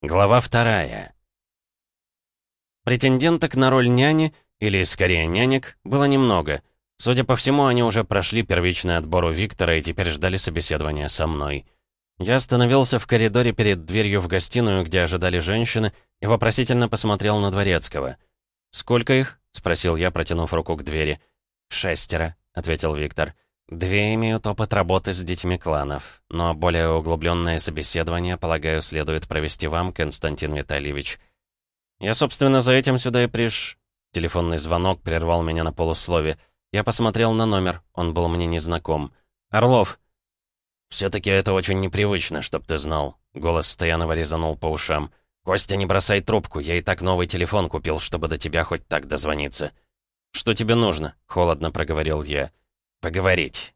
Глава вторая. Претенденток на роль няни, или скорее нянек, было немного. Судя по всему, они уже прошли первичный отбор у Виктора и теперь ждали собеседования со мной. Я остановился в коридоре перед дверью в гостиную, где ожидали женщины, и вопросительно посмотрел на Дворецкого. «Сколько их?» — спросил я, протянув руку к двери. «Шестеро», — ответил Виктор. Две имеют опыт работы с детьми кланов, но более углубленное собеседование, полагаю, следует провести вам, Константин Витальевич. Я, собственно, за этим сюда и приш... Телефонный звонок прервал меня на полуслове. Я посмотрел на номер, он был мне незнаком. «Орлов!» «Все-таки это очень непривычно, чтоб ты знал». Голос Стоянова резанул по ушам. «Костя, не бросай трубку, я и так новый телефон купил, чтобы до тебя хоть так дозвониться». «Что тебе нужно?» — холодно проговорил я. «Поговорить».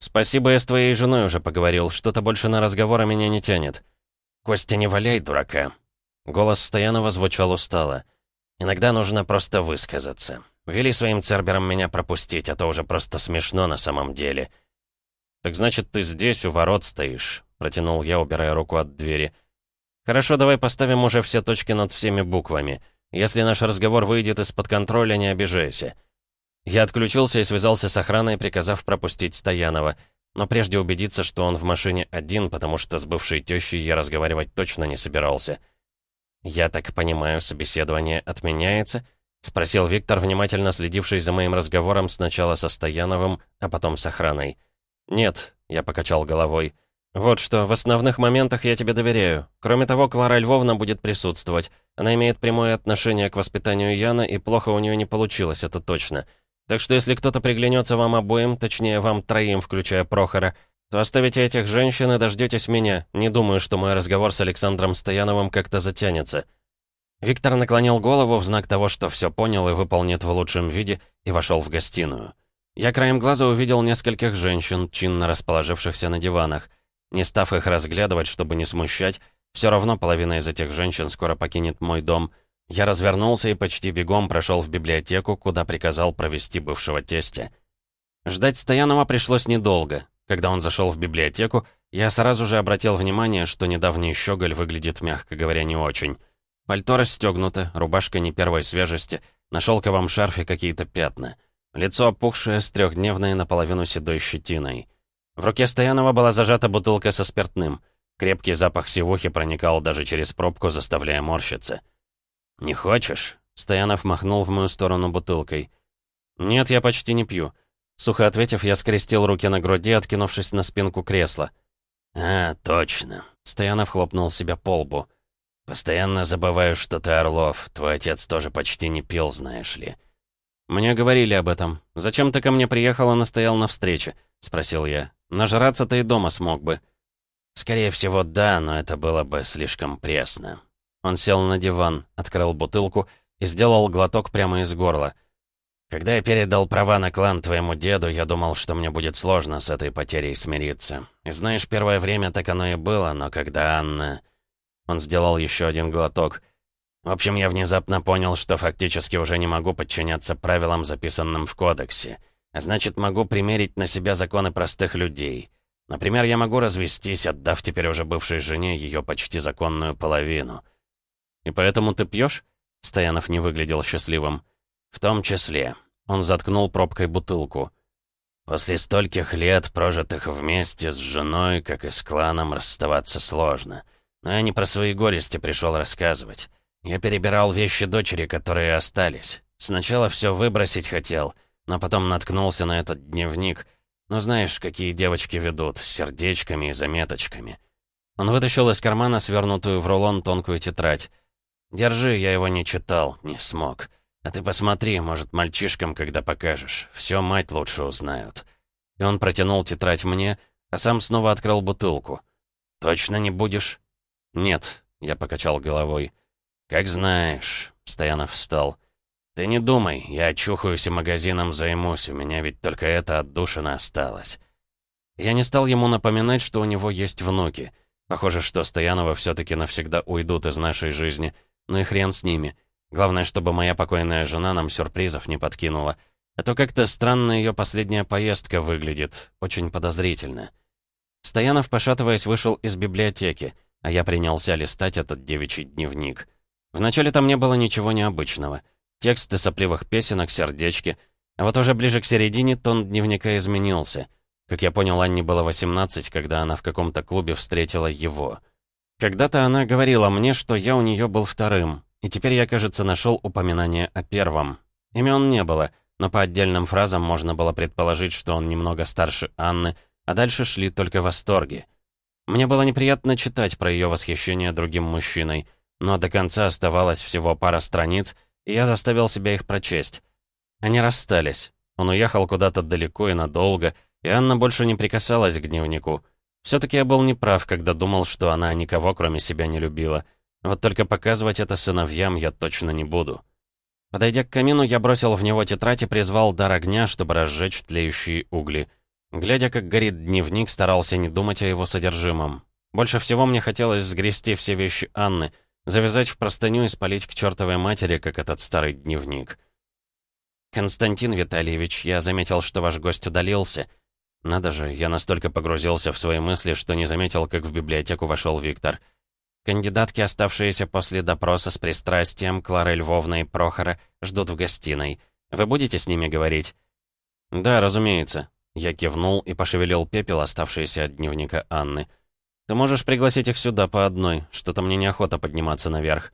«Спасибо, я с твоей женой уже поговорил. Что-то больше на разговоры меня не тянет». «Костя, не валяй, дурака». Голос Стоянова звучал устало. «Иногда нужно просто высказаться. Вели своим цербером меня пропустить, а то уже просто смешно на самом деле». «Так значит, ты здесь, у ворот стоишь», — протянул я, убирая руку от двери. «Хорошо, давай поставим уже все точки над всеми буквами. Если наш разговор выйдет из-под контроля, не обижайся. Я отключился и связался с охраной, приказав пропустить Стоянова. Но прежде убедиться, что он в машине один, потому что с бывшей тещей я разговаривать точно не собирался. «Я так понимаю, собеседование отменяется?» — спросил Виктор, внимательно следивший за моим разговором сначала со Стояновым, а потом с охраной. «Нет», — я покачал головой. «Вот что, в основных моментах я тебе доверяю. Кроме того, Клара Львовна будет присутствовать. Она имеет прямое отношение к воспитанию Яна, и плохо у нее не получилось, это точно. Так что если кто-то приглянется вам обоим, точнее вам троим, включая Прохора, то оставите этих женщин и дождетесь меня. Не думаю, что мой разговор с Александром Стояновым как-то затянется». Виктор наклонил голову в знак того, что все понял и выполнит в лучшем виде, и вошел в гостиную. Я краем глаза увидел нескольких женщин, чинно расположившихся на диванах. Не став их разглядывать, чтобы не смущать, все равно половина из этих женщин скоро покинет мой дом — я развернулся и почти бегом прошел в библиотеку, куда приказал провести бывшего тестя. Ждать Стоянова пришлось недолго. Когда он зашел в библиотеку, я сразу же обратил внимание, что недавний щеголь выглядит, мягко говоря, не очень. Пальто расстегнуто, рубашка не первой свежести, на шелковом шарфе какие-то пятна. Лицо опухшее, с трехдневной наполовину седой щетиной. В руке Стоянова была зажата бутылка со спиртным. Крепкий запах сивухи проникал даже через пробку, заставляя морщиться. «Не хочешь?» Стоянов махнул в мою сторону бутылкой. «Нет, я почти не пью». Сухо ответив, я скрестил руки на груди, откинувшись на спинку кресла. «А, точно». Стоянов хлопнул себя по лбу. «Постоянно забываю, что ты Орлов. Твой отец тоже почти не пил, знаешь ли». «Мне говорили об этом. Зачем ты ко мне приехал и настоял на встрече?» — спросил я. «Нажраться ты и дома смог бы». «Скорее всего, да, но это было бы слишком пресно. Он сел на диван, открыл бутылку и сделал глоток прямо из горла. «Когда я передал права на клан твоему деду, я думал, что мне будет сложно с этой потерей смириться. И знаешь, первое время так оно и было, но когда Анна...» Он сделал еще один глоток. «В общем, я внезапно понял, что фактически уже не могу подчиняться правилам, записанным в кодексе. А значит, могу примерить на себя законы простых людей. Например, я могу развестись, отдав теперь уже бывшей жене ее почти законную половину». «И поэтому ты пьешь?» Стоянов не выглядел счастливым. «В том числе». Он заткнул пробкой бутылку. «После стольких лет, прожитых вместе с женой, как и с кланом, расставаться сложно. Но я не про свои горести пришел рассказывать. Я перебирал вещи дочери, которые остались. Сначала все выбросить хотел, но потом наткнулся на этот дневник. Ну знаешь, какие девочки ведут, с сердечками и заметочками». Он вытащил из кармана свернутую в рулон тонкую тетрадь. «Держи, я его не читал, не смог. А ты посмотри, может, мальчишкам, когда покажешь. Все мать лучше узнают». И он протянул тетрадь мне, а сам снова открыл бутылку. «Точно не будешь?» «Нет», — я покачал головой. «Как знаешь», — Стоянов встал. «Ты не думай, я очухаюсь и магазином займусь, у меня ведь только это отдушина осталось». Я не стал ему напоминать, что у него есть внуки. Похоже, что Стоянова все-таки навсегда уйдут из нашей жизни — ну и хрен с ними. Главное, чтобы моя покойная жена нам сюрпризов не подкинула. А то как-то странно ее последняя поездка выглядит. Очень подозрительно. Стоянов, пошатываясь, вышел из библиотеки. а я принялся листать этот девичий дневник. Вначале там не было ничего необычного. Тексты сопливых песенок, сердечки. А вот уже ближе к середине тон дневника изменился. Как я понял, Анне было 18, когда она в каком-то клубе встретила его. Когда-то она говорила мне, что я у нее был вторым, и теперь я, кажется, нашел упоминание о первом. Имен не было, но по отдельным фразам можно было предположить, что он немного старше Анны, а дальше шли только восторги. Мне было неприятно читать про ее восхищение другим мужчиной, но до конца оставалось всего пара страниц, и я заставил себя их прочесть. Они расстались. Он уехал куда-то далеко и надолго, и Анна больше не прикасалась к дневнику. Все-таки я был неправ, когда думал, что она никого, кроме себя, не любила. Вот только показывать это сыновьям я точно не буду. Подойдя к камину, я бросил в него тетрадь и призвал дар огня, чтобы разжечь тлеющие угли. Глядя, как горит дневник, старался не думать о его содержимом. Больше всего мне хотелось сгрести все вещи Анны, завязать в простыню и спалить к чертовой матери, как этот старый дневник. «Константин Витальевич, я заметил, что ваш гость удалился. Надо же, я настолько погрузился в свои мысли, что не заметил, как в библиотеку вошел Виктор. Кандидатки, оставшиеся после допроса с пристрастием, Клары Львовна и Прохора, ждут в гостиной. Вы будете с ними говорить?» «Да, разумеется», я кивнул и пошевелил пепел, оставшийся от дневника Анны. «Ты можешь пригласить их сюда по одной. Что-то мне неохота подниматься наверх».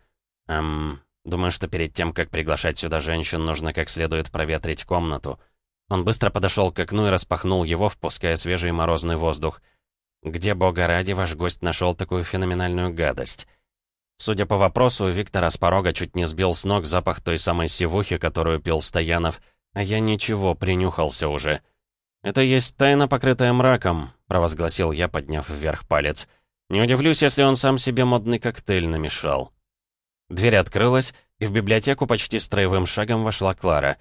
«Эм... Думаю, что перед тем, как приглашать сюда женщин, нужно как следует проветрить комнату». Он быстро подошел к окну и распахнул его, впуская свежий морозный воздух. «Где, бога ради, ваш гость нашел такую феноменальную гадость?» Судя по вопросу, Виктора с порога чуть не сбил с ног запах той самой сивухи, которую пил Стоянов, а я ничего, принюхался уже. «Это есть тайна, покрытая мраком», — провозгласил я, подняв вверх палец. «Не удивлюсь, если он сам себе модный коктейль намешал». Дверь открылась, и в библиотеку почти строевым шагом вошла Клара.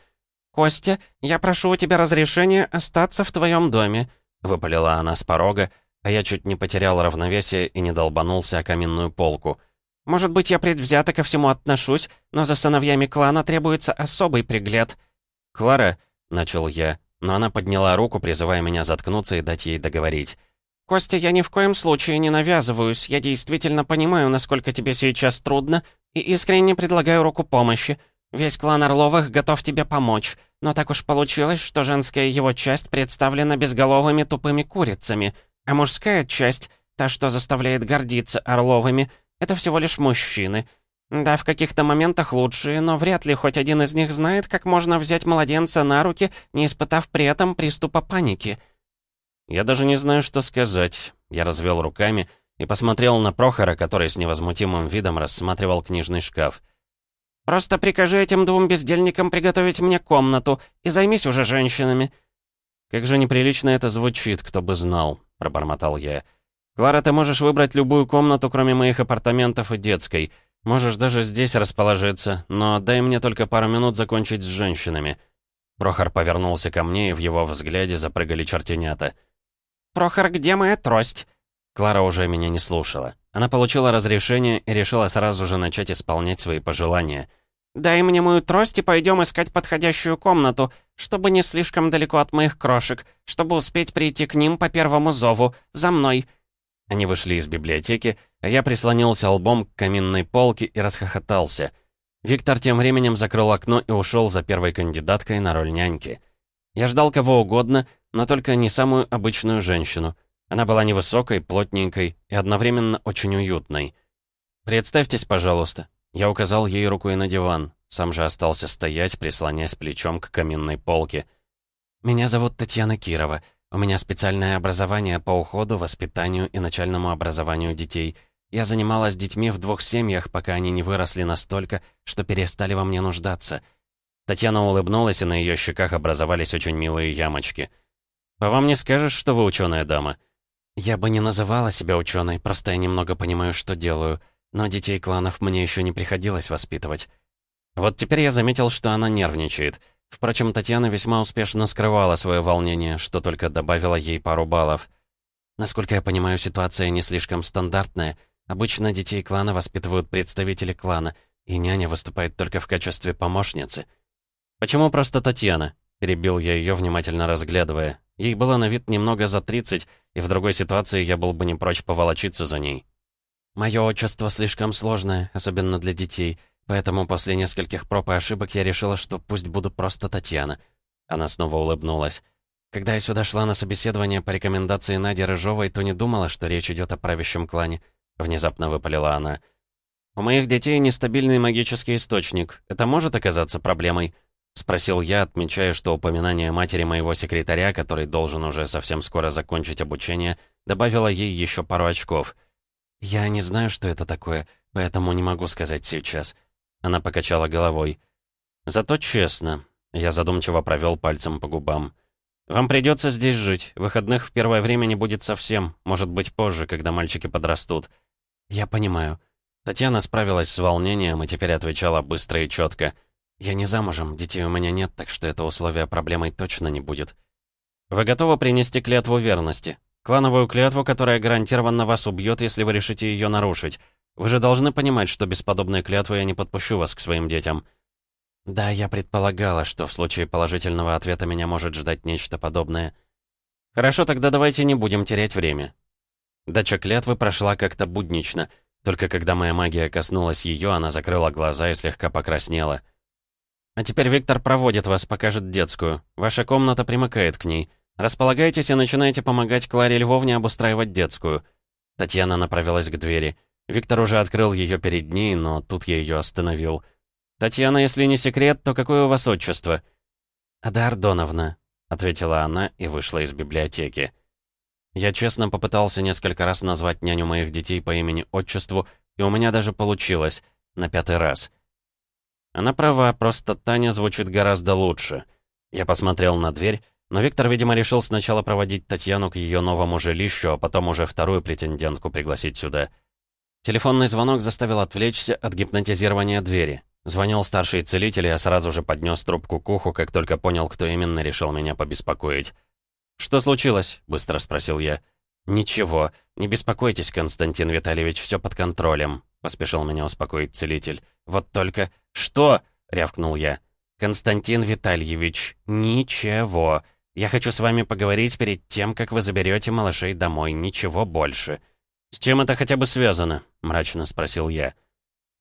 «Костя, я прошу у тебя разрешения остаться в твоем доме», — выпалила она с порога, а я чуть не потерял равновесие и не долбанулся о каминную полку. «Может быть, я предвзято ко всему отношусь, но за сыновьями клана требуется особый пригляд». «Клара», — начал я, но она подняла руку, призывая меня заткнуться и дать ей договорить. «Костя, я ни в коем случае не навязываюсь. Я действительно понимаю, насколько тебе сейчас трудно, и искренне предлагаю руку помощи. Весь клан Орловых готов тебе помочь. Но так уж получилось, что женская его часть представлена безголовыми тупыми курицами, а мужская часть, та, что заставляет гордиться Орловыми, это всего лишь мужчины». Да, в каких-то моментах лучшие, но вряд ли хоть один из них знает, как можно взять младенца на руки, не испытав при этом приступа паники. Я даже не знаю, что сказать. Я развел руками и посмотрел на Прохора, который с невозмутимым видом рассматривал книжный шкаф. «Просто прикажи этим двум бездельникам приготовить мне комнату и займись уже женщинами». «Как же неприлично это звучит, кто бы знал», — пробормотал я. «Клара, ты можешь выбрать любую комнату, кроме моих апартаментов и детской». Можешь даже здесь расположиться, но дай мне только пару минут закончить с женщинами». Прохор повернулся ко мне, и в его взгляде запрыгали чертенята. «Прохор, где моя трость?» Клара уже меня не слушала. Она получила разрешение и решила сразу же начать исполнять свои пожелания. «Дай мне мою трость и пойдем искать подходящую комнату, чтобы не слишком далеко от моих крошек, чтобы успеть прийти к ним по первому зову. За мной!» Они вышли из библиотеки, а я прислонился лбом к каминной полке и расхохотался. Виктор тем временем закрыл окно и ушел за первой кандидаткой на роль няньки. Я ждал кого угодно, но только не самую обычную женщину. Она была невысокой, плотненькой и одновременно очень уютной. «Представьтесь, пожалуйста». Я указал ей рукой на диван, сам же остался стоять, прислонясь плечом к каминной полке. «Меня зовут Татьяна Кирова. У меня специальное образование по уходу, воспитанию и начальному образованию детей. Я занималась детьми в двух семьях, пока они не выросли настолько, что перестали во мне нуждаться. Татьяна улыбнулась, и на ее щеках образовались очень милые ямочки. «По вам не скажешь, что вы ученая дама?» «Я бы не называла себя ученой, просто я немного понимаю, что делаю. Но детей кланов мне еще не приходилось воспитывать». Вот теперь я заметил, что она нервничает — Впрочем, Татьяна весьма успешно скрывала свое волнение, что только добавило ей пару баллов. Насколько я понимаю, ситуация не слишком стандартная. Обычно детей клана воспитывают представители клана, и няня выступает только в качестве помощницы. «Почему просто Татьяна?» — перебил я ее, внимательно разглядывая. Ей было на вид немного за 30, и в другой ситуации я был бы не прочь поволочиться за ней. Мое отчество слишком сложное, особенно для детей, поэтому после нескольких проб и ошибок я решила, что пусть буду просто Татьяна». Она снова улыбнулась. «Когда я сюда шла на собеседование по рекомендации Нади Рыжовой, то не думала, что речь идет о правящем клане». Внезапно выпалила она. «У моих детей нестабильный магический источник. Это может оказаться проблемой?» Спросил я, отмечая, что упоминание матери моего секретаря, который должен уже совсем скоро закончить обучение, добавило ей еще пару очков. «Я не знаю, что это такое, поэтому не могу сказать сейчас». Она покачала головой. «Зато честно». Я задумчиво провел пальцем по губам. «Вам придется здесь жить. Выходных в первое время не будет совсем. Может быть, позже, когда мальчики подрастут». «Я понимаю». Татьяна справилась с волнением и теперь отвечала быстро и четко. «Я не замужем, детей у меня нет, так что это условие проблемой точно не будет». «Вы готовы принести клятву верности? Клановую клятву, которая гарантированно вас убьет, если вы решите ее нарушить. Вы же должны понимать, что без подобной клятвы я не подпущу вас к своим детям». «Да, я предполагала, что в случае положительного ответа меня может ждать нечто подобное». «Хорошо, тогда давайте не будем терять время». Дача клятвы прошла как-то буднично. Только когда моя магия коснулась ее, она закрыла глаза и слегка покраснела. А теперь Виктор проводит вас, покажет детскую. Ваша комната примыкает к ней. Располагайтесь и начинайте помогать Кларе Львовне обустраивать детскую». Татьяна направилась к двери. Виктор уже открыл ее перед ней, но тут я ее остановил. «Татьяна, если не секрет, то какое у вас отчество?» «Ада Ардоновна», — ответила она и вышла из библиотеки. Я честно попытался несколько раз назвать няню моих детей по имени-отчеству, и у меня даже получилось, на пятый раз — она права, просто Таня звучит гораздо лучше. Я посмотрел на дверь, но Виктор, видимо, решил сначала проводить Татьяну к ее новому жилищу, а потом уже вторую претендентку пригласить сюда. Телефонный звонок заставил отвлечься от гипнотизирования двери. Звонил старший целитель, и я сразу же поднес трубку к уху, как только понял, кто именно решил меня побеспокоить. «Что случилось?» — быстро спросил я. «Ничего. Не беспокойтесь, Константин Витальевич, все под контролем», — поспешил меня успокоить целитель. «Вот только...» «Что?» — рявкнул я. «Константин Витальевич, ничего. Я хочу с вами поговорить перед тем, как вы заберете малышей домой, ничего больше». «С чем это хотя бы связано?» — мрачно спросил я.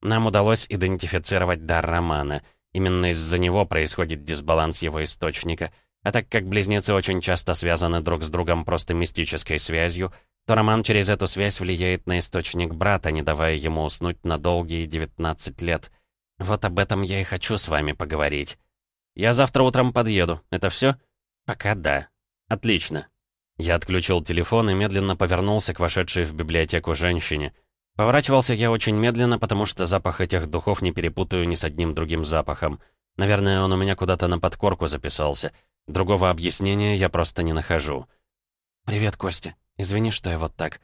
Нам удалось идентифицировать дар Романа. Именно из-за него происходит дисбаланс его источника. А так как близнецы очень часто связаны друг с другом просто мистической связью, то Роман через эту связь влияет на источник брата, не давая ему уснуть на долгие 19 лет. Вот об этом я и хочу с вами поговорить. Я завтра утром подъеду. Это все? Пока да. Отлично. Я отключил телефон и медленно повернулся к вошедшей в библиотеку женщине. Поворачивался я очень медленно, потому что запах этих духов не перепутаю ни с одним другим запахом. Наверное, он у меня куда-то на подкорку записался. Другого объяснения я просто не нахожу. «Привет, Костя. Извини, что я вот так».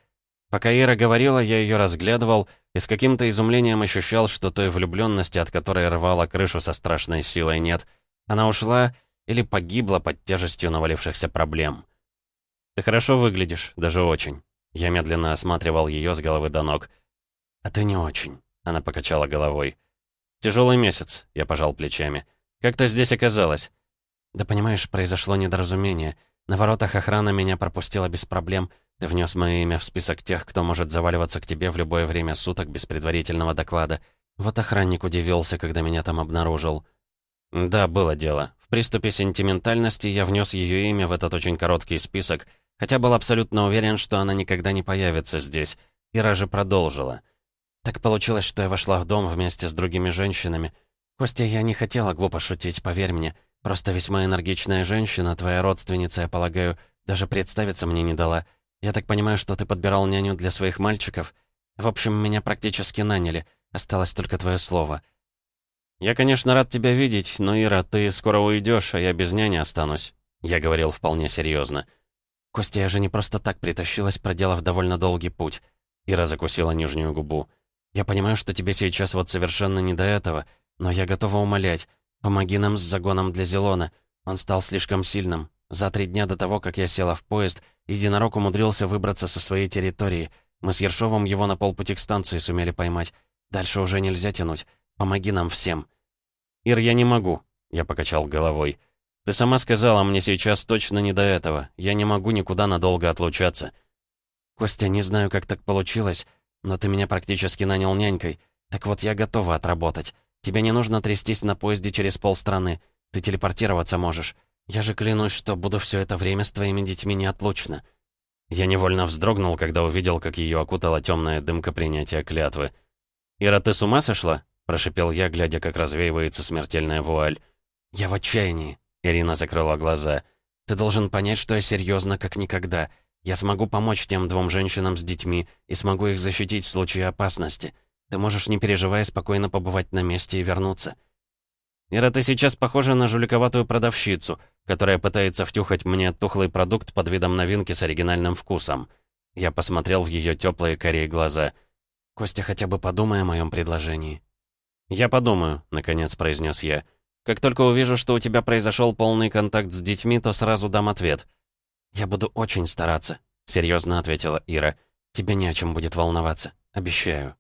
Пока Ира говорила, я ее разглядывал и с каким-то изумлением ощущал, что той влюбленности, от которой рвала крышу со страшной силой, нет. Она ушла или погибла под тяжестью навалившихся проблем. «Ты хорошо выглядишь, даже очень». Я медленно осматривал ее с головы до ног. «А ты не очень», — она покачала головой. «Тяжелый месяц», — я пожал плечами. «Как ты здесь оказалась?» «Да понимаешь, произошло недоразумение. На воротах охрана меня пропустила без проблем». Ты внес мое имя в список тех, кто может заваливаться к тебе в любое время суток без предварительного доклада. Вот охранник удивился, когда меня там обнаружил. Да, было дело. В приступе сентиментальности я внес ее имя в этот очень короткий список, хотя был абсолютно уверен, что она никогда не появится здесь. Ира же продолжила. Так получилось, что я вошла в дом вместе с другими женщинами. Костя, я не хотела глупо шутить, поверь мне. Просто весьма энергичная женщина, твоя родственница, я полагаю, даже представиться мне не дала. Я так понимаю, что ты подбирал няню для своих мальчиков? В общем, меня практически наняли. Осталось только твое слово». «Я, конечно, рад тебя видеть, но, Ира, ты скоро уйдешь, а я без няни останусь», — я говорил вполне серьезно. «Костя, я же не просто так притащилась, проделав довольно долгий путь». Ира закусила нижнюю губу. «Я понимаю, что тебе сейчас вот совершенно не до этого, но я готова умолять. Помоги нам с загоном для Зелона. Он стал слишком сильным. За три дня до того, как я села в поезд, единорог умудрился выбраться со своей территории. Мы с Ершовым его на полпути к станции сумели поймать. Дальше уже нельзя тянуть. Помоги нам всем». «Ир, я не могу», — я покачал головой. «Ты сама сказала, мне сейчас точно не до этого. Я не могу никуда надолго отлучаться». «Костя, не знаю, как так получилось, но ты меня практически нанял нянькой. Так вот, я готова отработать. Тебе не нужно трястись на поезде через полстраны. Ты телепортироваться можешь. Я же клянусь, что буду все это время с твоими детьми неотлучно». Я невольно вздрогнул, когда увидел, как ее окутала темная дымка принятия клятвы. «Ира, ты с ума сошла?» — прошипел я, глядя, как развеивается смертельная вуаль. «Я в отчаянии», — Ирина закрыла глаза. «Ты должен понять, что я серьезно, как никогда. Я смогу помочь тем двум женщинам с детьми и смогу их защитить в случае опасности. Ты можешь, не переживая, спокойно побывать на месте и вернуться». «Ира, ты сейчас похожа на жуликоватую продавщицу», которая пытается втюхать мне тухлый продукт под видом новинки с оригинальным вкусом. Я посмотрел в ее теплые корей глаза. «Костя, хотя бы подумай о моем предложении». «Я подумаю», — наконец произнес я. «Как только увижу, что у тебя произошел полный контакт с детьми, то сразу дам ответ». «Я буду очень стараться», — серьезно ответила Ира. «Тебе не о чем будет волноваться. Обещаю».